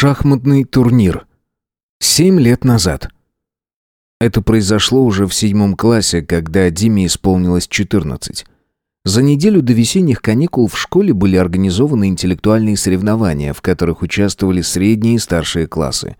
Шахматный турнир. Семь лет назад. Это произошло уже в седьмом классе, когда Диме исполнилось 14. За неделю до весенних каникул в школе были организованы интеллектуальные соревнования, в которых участвовали средние и старшие классы.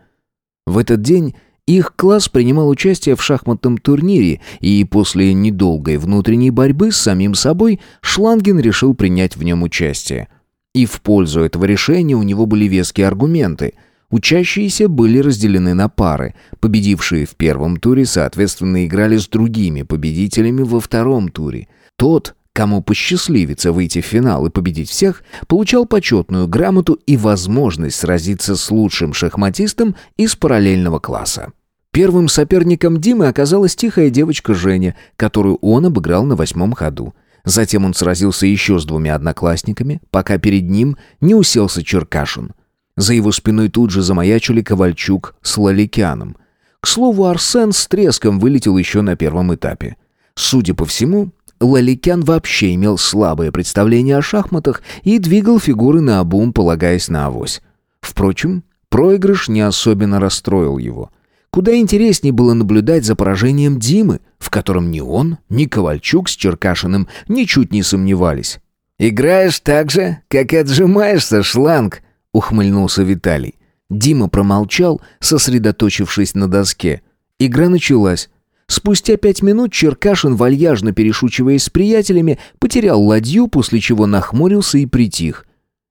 В этот день их класс принимал участие в шахматном турнире, и после недолгой внутренней борьбы с самим собой Шлангин решил принять в нем участие – и в пользу этого решения у него были веские аргументы. Учащиеся были разделены на пары. Победившие в первом туре, соответственно, играли с другими победителями во втором туре. Тот, кому посчастливится выйти в финал и победить всех, получал почетную грамоту и возможность сразиться с лучшим шахматистом из параллельного класса. Первым соперником Димы оказалась тихая девочка Женя, которую он обыграл на восьмом ходу. Затем он сразился еще с двумя одноклассниками, пока перед ним не уселся Черкашин. За его спиной тут же замаячили Ковальчук с Лаликяном. К слову, Арсен с треском вылетел еще на первом этапе. Судя по всему, Лаликян вообще имел слабое представление о шахматах и двигал фигуры на обум, полагаясь на авось. Впрочем, проигрыш не особенно расстроил его. Куда интереснее было наблюдать за поражением Димы, в котором ни он, ни Ковальчук с Черкашиным ничуть не сомневались. «Играешь так же, как отжимаешься, шланг», — ухмыльнулся Виталий. Дима промолчал, сосредоточившись на доске. Игра началась. Спустя пять минут Черкашин, вальяжно перешучиваясь с приятелями, потерял ладью, после чего нахмурился и притих.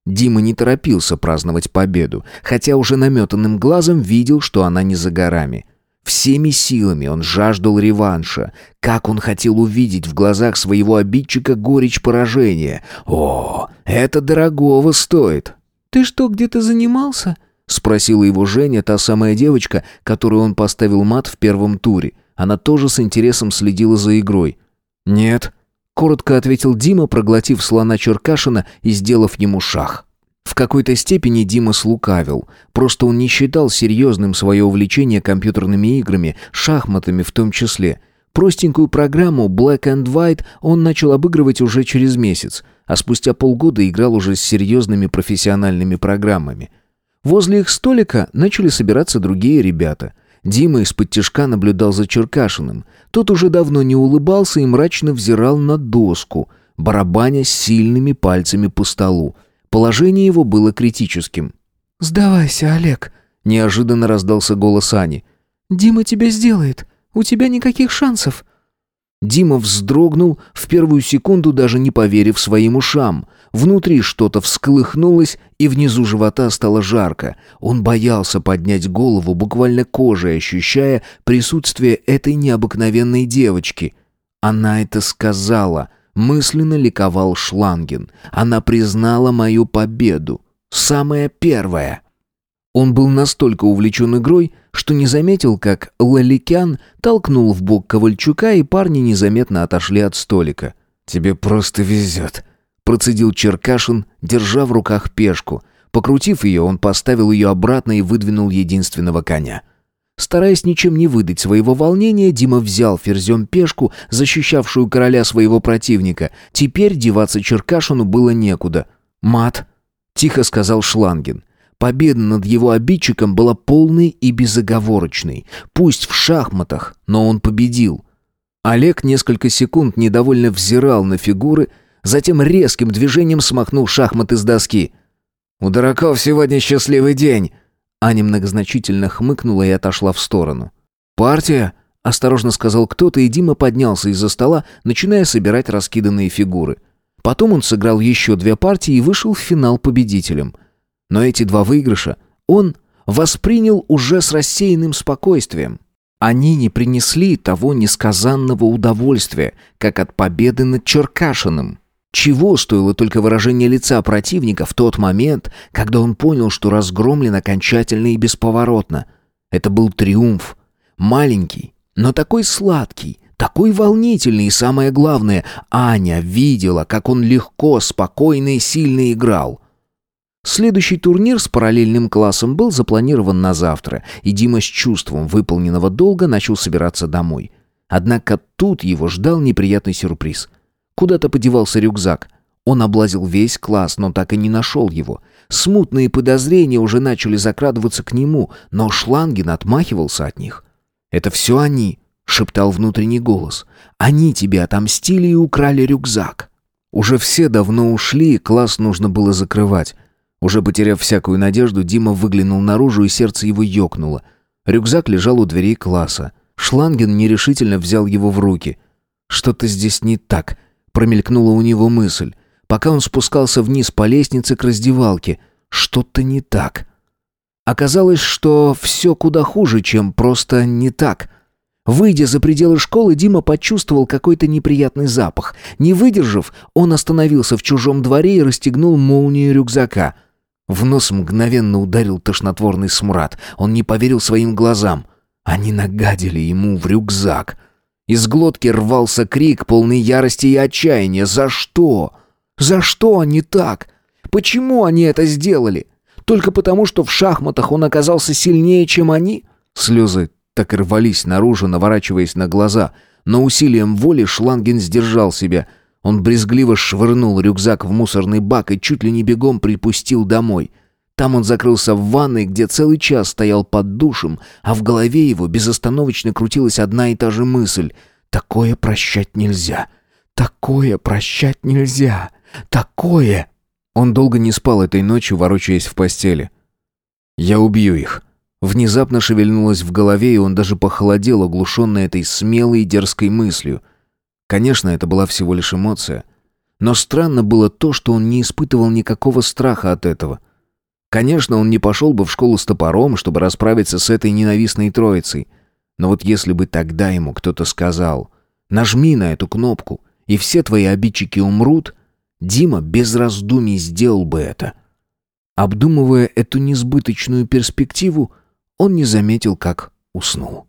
Дима не торопился праздновать победу, хотя уже наметанным глазом видел, что она не за горами. Всеми силами он жаждал реванша. Как он хотел увидеть в глазах своего обидчика горечь поражения. О, это дорогого стоит. «Ты что, где-то занимался?» — спросила его Женя, та самая девочка, которую он поставил мат в первом туре. Она тоже с интересом следила за игрой. «Нет», коротко ответил Дима, проглотив слона Черкашина и сделав ему шах. Какой-то степени Дима слукавил. Просто он не считал серьезным свое увлечение компьютерными играми, шахматами в том числе. Простенькую программу Black and White он начал обыгрывать уже через месяц, а спустя полгода играл уже с серьезными профессиональными программами. Возле их столика начали собираться другие ребята – Дима из-под тяжка наблюдал за Черкашиным. Тот уже давно не улыбался и мрачно взирал на доску, барабаня сильными пальцами по столу. Положение его было критическим. «Сдавайся, Олег», — неожиданно раздался голос Ани. «Дима тебя сделает. У тебя никаких шансов». Дима вздрогнул, в первую секунду даже не поверив своим ушам. Внутри что-то всколыхнулось, и внизу живота стало жарко. Он боялся поднять голову, буквально кожей ощущая присутствие этой необыкновенной девочки. Она это сказала. Мысленно ликовал Шланген. Она признала мою победу. Самая первая. Он был настолько увлечен игрой, что не заметил, как Лаликян толкнул в бок Ковальчука, и парни незаметно отошли от столика. «Тебе просто везет», — процедил Черкашин, держа в руках пешку. Покрутив ее, он поставил ее обратно и выдвинул единственного коня. Стараясь ничем не выдать своего волнения, Дима взял ферзем пешку, защищавшую короля своего противника. Теперь деваться Черкашину было некуда. «Мат», — тихо сказал Шлангин. Победа над его обидчиком была полной и безоговорочной. Пусть в шахматах, но он победил. Олег несколько секунд недовольно взирал на фигуры, затем резким движением смахнул шахматы с доски. «У дураков сегодня счастливый день!» Аня многозначительно хмыкнула и отошла в сторону. «Партия?» — осторожно сказал кто-то, и Дима поднялся из-за стола, начиная собирать раскиданные фигуры. Потом он сыграл еще две партии и вышел в финал победителем — но эти два выигрыша он воспринял уже с рассеянным спокойствием. Они не принесли того несказанного удовольствия, как от победы над Черкашиным. Чего стоило только выражение лица противника в тот момент, когда он понял, что разгромлен окончательно и бесповоротно. Это был триумф. Маленький, но такой сладкий, такой волнительный и, самое главное, Аня видела, как он легко, спокойно и сильно играл — Следующий турнир с параллельным классом был запланирован на завтра, и Дима с чувством выполненного долга начал собираться домой. Однако тут его ждал неприятный сюрприз. Куда-то подевался рюкзак. Он облазил весь класс, но так и не нашел его. Смутные подозрения уже начали закрадываться к нему, но Шлангин отмахивался от них. «Это все они», — шептал внутренний голос. «Они тебе отомстили и украли рюкзак». Уже все давно ушли, класс нужно было закрывать. Уже потеряв всякую надежду, Дима выглянул наружу, и сердце его ёкнуло. Рюкзак лежал у дверей класса. Шлангин нерешительно взял его в руки. «Что-то здесь не так», — промелькнула у него мысль. Пока он спускался вниз по лестнице к раздевалке, что-то не так. Оказалось, что все куда хуже, чем просто не так. Выйдя за пределы школы, Дима почувствовал какой-то неприятный запах. Не выдержав, он остановился в чужом дворе и расстегнул молнию рюкзака — в нос мгновенно ударил тошнотворный смрад. Он не поверил своим глазам. Они нагадили ему в рюкзак. Из глотки рвался крик, полный ярости и отчаяния. «За что? За что они так? Почему они это сделали? Только потому, что в шахматах он оказался сильнее, чем они?» Слезы так рвались наружу, наворачиваясь на глаза. Но усилием воли Шлангин сдержал себя — он брезгливо швырнул рюкзак в мусорный бак и чуть ли не бегом припустил домой. Там он закрылся в ванной, где целый час стоял под душем, а в голове его безостановочно крутилась одна и та же мысль. «Такое прощать нельзя! Такое прощать нельзя! Такое!» Он долго не спал этой ночью, ворочаясь в постели. «Я убью их!» Внезапно шевельнулось в голове, и он даже похолодел, оглушенный этой смелой и дерзкой мыслью — Конечно, это была всего лишь эмоция. Но странно было то, что он не испытывал никакого страха от этого. Конечно, он не пошел бы в школу с топором, чтобы расправиться с этой ненавистной троицей. Но вот если бы тогда ему кто-то сказал «Нажми на эту кнопку, и все твои обидчики умрут», Дима без раздумий сделал бы это. Обдумывая эту несбыточную перспективу, он не заметил, как уснул.